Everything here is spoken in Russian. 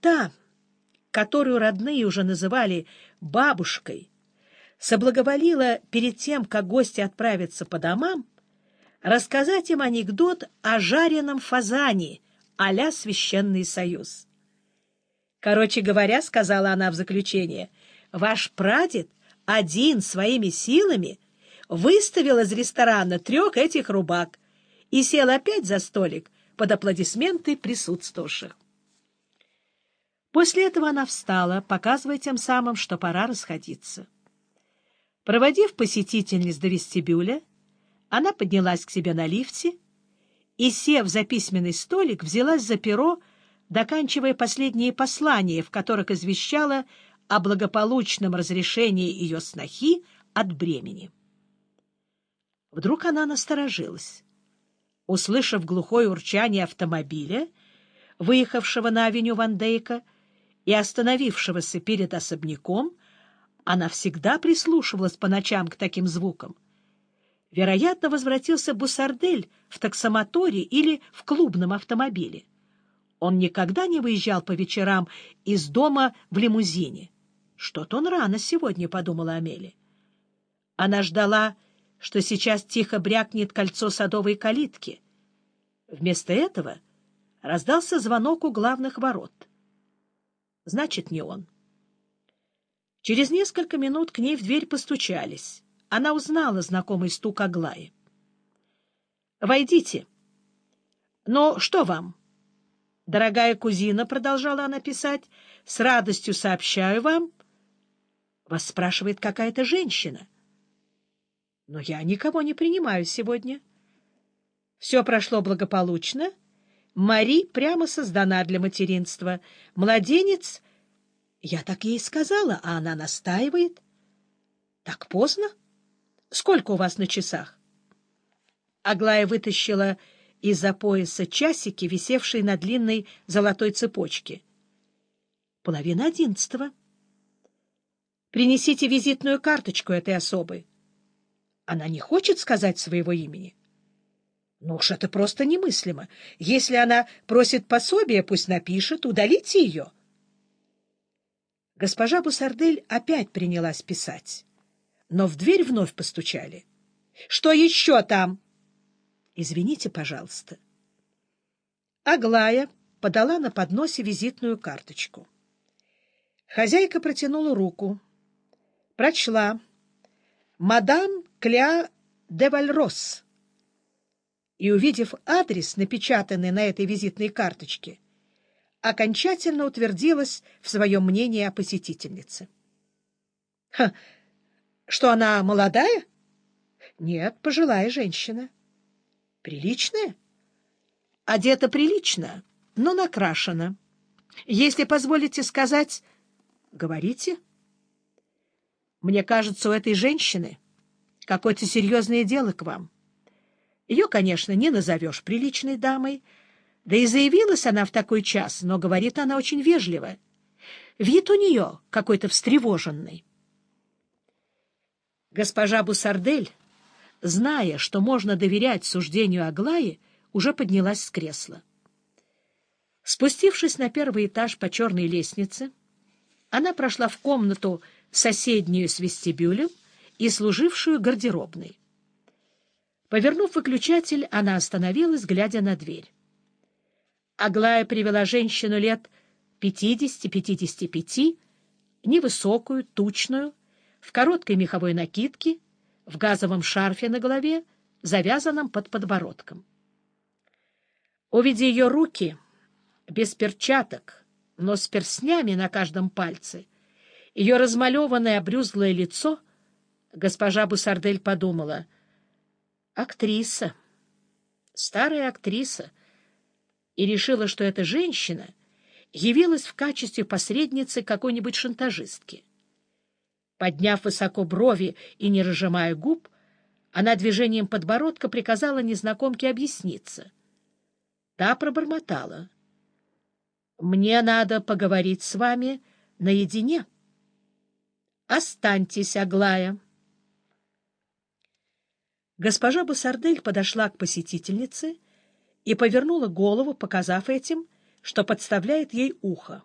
та, которую родные уже называли бабушкой, соблаговолила перед тем, как гости отправятся по домам, рассказать им анекдот о жареном фазане а Священный Союз. Короче говоря, сказала она в заключение, ваш прадед один своими силами выставил из ресторана трех этих рубак и сел опять за столик под аплодисменты присутствовавших. После этого она встала, показывая тем самым, что пора расходиться. Проводив посетительниц до вестибюля, она поднялась к себе на лифте и, сев за письменный столик, взялась за перо, доканчивая последние послания, в которых извещала о благополучном разрешении ее снохи от бремени. Вдруг она насторожилась. Услышав глухое урчание автомобиля, выехавшего на авеню Ван Дейка и остановившегося перед особняком, она всегда прислушивалась по ночам к таким звукам. Вероятно, возвратился Бусардель в таксомоторе или в клубном автомобиле. Он никогда не выезжал по вечерам из дома в лимузине. Что-то он рано сегодня, — подумала Амели. Она ждала, что сейчас тихо брякнет кольцо садовой калитки. Вместо этого раздался звонок у главных ворот. Значит, не он. Через несколько минут к ней в дверь постучались. Она узнала знакомый стук Аглаи. «Войдите». «Ну, что вам?» «Дорогая кузина», — продолжала она писать, — «с радостью сообщаю вам». Вас спрашивает какая-то женщина. «Но я никого не принимаю сегодня». Все прошло благополучно. Мари прямо создана для материнства. Младенец я так ей сказала, а она настаивает. Так поздно? Сколько у вас на часах? Аглая вытащила из-за пояса часики, висевшие на длинной золотой цепочке. Половина одиннадцатого. Принесите визитную карточку этой особы. Она не хочет сказать своего имени. Ну уж это просто немыслимо. Если она просит пособия, пусть напишет, удалите ее. — Госпожа Бусардель опять принялась писать, но в дверь вновь постучали. — Что еще там? — Извините, пожалуйста. Аглая подала на подносе визитную карточку. Хозяйка протянула руку, прочла «Мадам Кля де Вальрос» и, увидев адрес, напечатанный на этой визитной карточке, окончательно утвердилась в своем мнении о посетительнице. — Ха! Что она молодая? — Нет, пожилая женщина. — Приличная? — Одета прилично, но накрашена. Если позволите сказать... — Говорите. — Мне кажется, у этой женщины какое-то серьезное дело к вам. Ее, конечно, не назовешь приличной дамой, — да и заявилась она в такой час, но говорит она очень вежливо. Вид у нее какой-то встревоженный. Госпожа Бусардель, зная, что можно доверять суждению Аглаи, уже поднялась с кресла. Спустившись на первый этаж по черной лестнице, она прошла в комнату, соседнюю с вестибюлем и служившую гардеробной. Повернув выключатель, она остановилась, глядя на дверь. Аглая привела женщину лет 50-55, невысокую, тучную, в короткой меховой накидке, в газовом шарфе на голове, завязанном под подбородком. Увидя ее руки, без перчаток, но с перстнями на каждом пальце, ее размалеванное обрюзглое лицо, госпожа Бусардель подумала, «Актриса, старая актриса, и решила, что эта женщина явилась в качестве посредницы какой-нибудь шантажистки. Подняв высоко брови и не разжимая губ, она движением подбородка приказала незнакомке объясниться. Та пробормотала. «Мне надо поговорить с вами наедине. Останьтесь, Аглая». Госпожа Бусардель подошла к посетительнице и повернула голову, показав этим, что подставляет ей ухо.